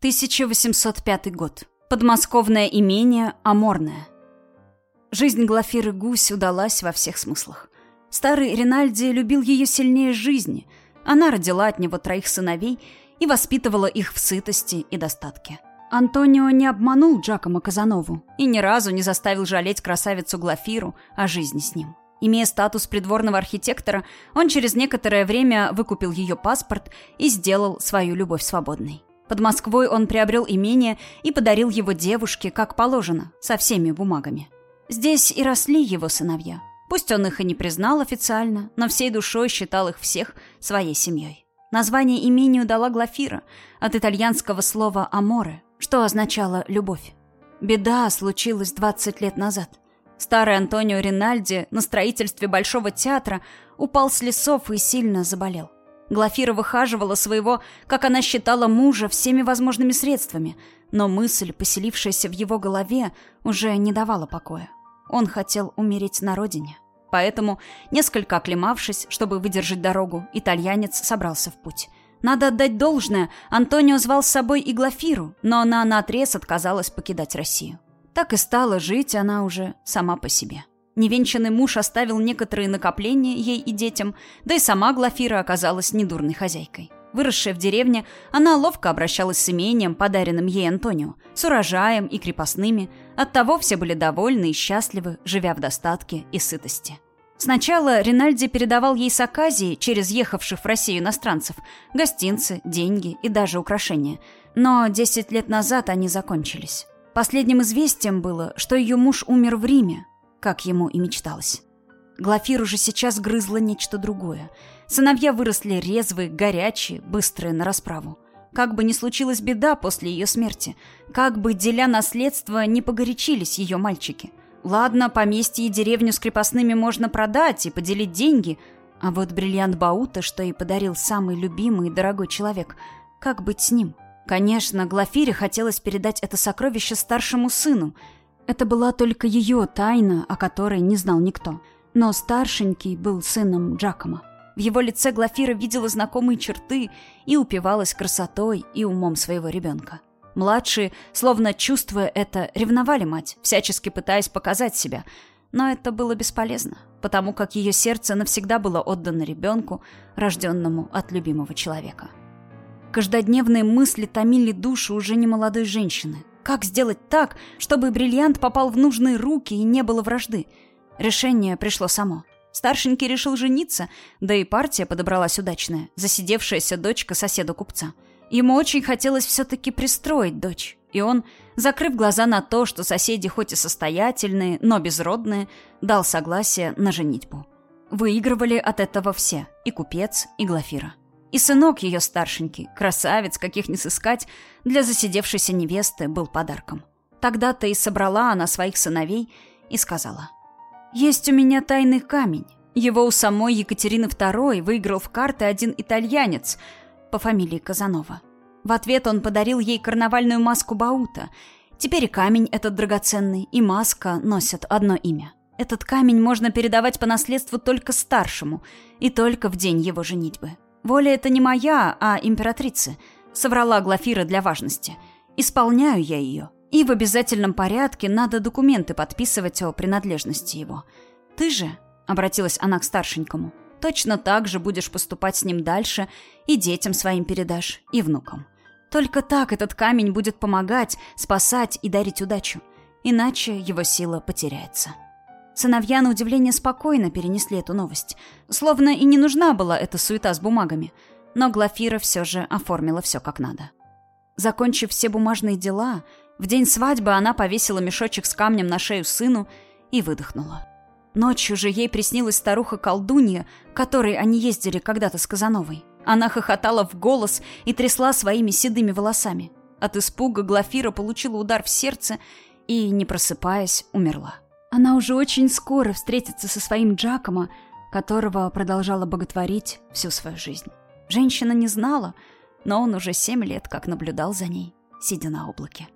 1805 год. Подмосковное имение Аморное. Жизнь Глафиры Гусь удалась во всех смыслах. Старый Ринальди любил ее сильнее жизни. Она родила от него троих сыновей и воспитывала их в сытости и достатке. Антонио не обманул Джакомо Казанову и ни разу не заставил жалеть красавицу Глафиру о жизни с ним. Имея статус придворного архитектора, он через некоторое время выкупил ее паспорт и сделал свою любовь свободной. Под Москвой он приобрел имение и подарил его девушке, как положено, со всеми бумагами. Здесь и росли его сыновья. Пусть он их и не признал официально, но всей душой считал их всех своей семьей. Название имению дала Глафира от итальянского слова «аморе», что означало «любовь». Беда случилась 20 лет назад. Старый Антонио Ринальди на строительстве Большого театра упал с лесов и сильно заболел. Глафира выхаживала своего, как она считала, мужа всеми возможными средствами, но мысль, поселившаяся в его голове, уже не давала покоя. Он хотел умереть на родине. Поэтому, несколько оклемавшись, чтобы выдержать дорогу, итальянец собрался в путь. Надо отдать должное, Антонио звал с собой и Глафиру, но она наотрез отказалась покидать Россию. Так и стала жить она уже сама по себе. Невенчанный муж оставил некоторые накопления ей и детям, да и сама Глафира оказалась недурной хозяйкой. Выросшая в деревне, она ловко обращалась с имением, подаренным ей Антонио, с урожаем и крепостными. Оттого все были довольны и счастливы, живя в достатке и сытости. Сначала Ринальди передавал ей с Аказии, через ехавших в Россию иностранцев, гостинцы, деньги и даже украшения. Но десять лет назад они закончились. Последним известием было, что ее муж умер в Риме, как ему и мечталось. Глафир уже сейчас грызло нечто другое. Сыновья выросли резвые, горячие, быстрые на расправу. Как бы ни случилась беда после ее смерти, как бы, деля наследство, не погорячились ее мальчики. Ладно, поместье и деревню с крепостными можно продать и поделить деньги, а вот бриллиант Баута, что и подарил самый любимый и дорогой человек, как быть с ним? Конечно, Глафире хотелось передать это сокровище старшему сыну — это была только ее тайна, о которой не знал никто. Но старшенький был сыном Джакома. В его лице Глафира видела знакомые черты и упивалась красотой и умом своего ребенка. Младшие, словно чувствуя это, ревновали мать, всячески пытаясь показать себя. Но это было бесполезно, потому как ее сердце навсегда было отдано ребенку, рожденному от любимого человека. Каждодневные мысли томили душу уже немолодой женщины, как сделать так, чтобы бриллиант попал в нужные руки и не было вражды? Решение пришло само. Старшенький решил жениться, да и партия подобралась удачная, засидевшаяся дочка соседа купца. Ему очень хотелось все-таки пристроить дочь, и он, закрыв глаза на то, что соседи хоть и состоятельные, но безродные, дал согласие на женитьбу. Выигрывали от этого все, и купец, и Глафира. И сынок ее старшенький, красавец, каких не сыскать, для засидевшейся невесты был подарком. Тогда-то и собрала она своих сыновей и сказала. «Есть у меня тайный камень. Его у самой Екатерины II выиграл в карты один итальянец по фамилии Казанова. В ответ он подарил ей карнавальную маску Баута. Теперь и камень этот драгоценный, и маска носят одно имя. Этот камень можно передавать по наследству только старшему, и только в день его женитьбы. «Воля это не моя, а императрицы», — соврала Глафира для важности. «Исполняю я ее. И в обязательном порядке надо документы подписывать о принадлежности его. Ты же», — обратилась она к старшенькому, — «точно так же будешь поступать с ним дальше и детям своим передашь, и внукам. Только так этот камень будет помогать, спасать и дарить удачу. Иначе его сила потеряется». Сыновья, на удивление, спокойно перенесли эту новость. Словно и не нужна была эта суета с бумагами. Но Глафира все же оформила все как надо. Закончив все бумажные дела, в день свадьбы она повесила мешочек с камнем на шею сыну и выдохнула. Ночью же ей приснилась старуха-колдунья, которой они ездили когда-то с Казановой. Она хохотала в голос и трясла своими седыми волосами. От испуга Глафира получила удар в сердце и, не просыпаясь, умерла. Она уже очень скоро встретится со своим Джакомо, которого продолжала боготворить всю свою жизнь. Женщина не знала, но он уже семь лет как наблюдал за ней, сидя на облаке.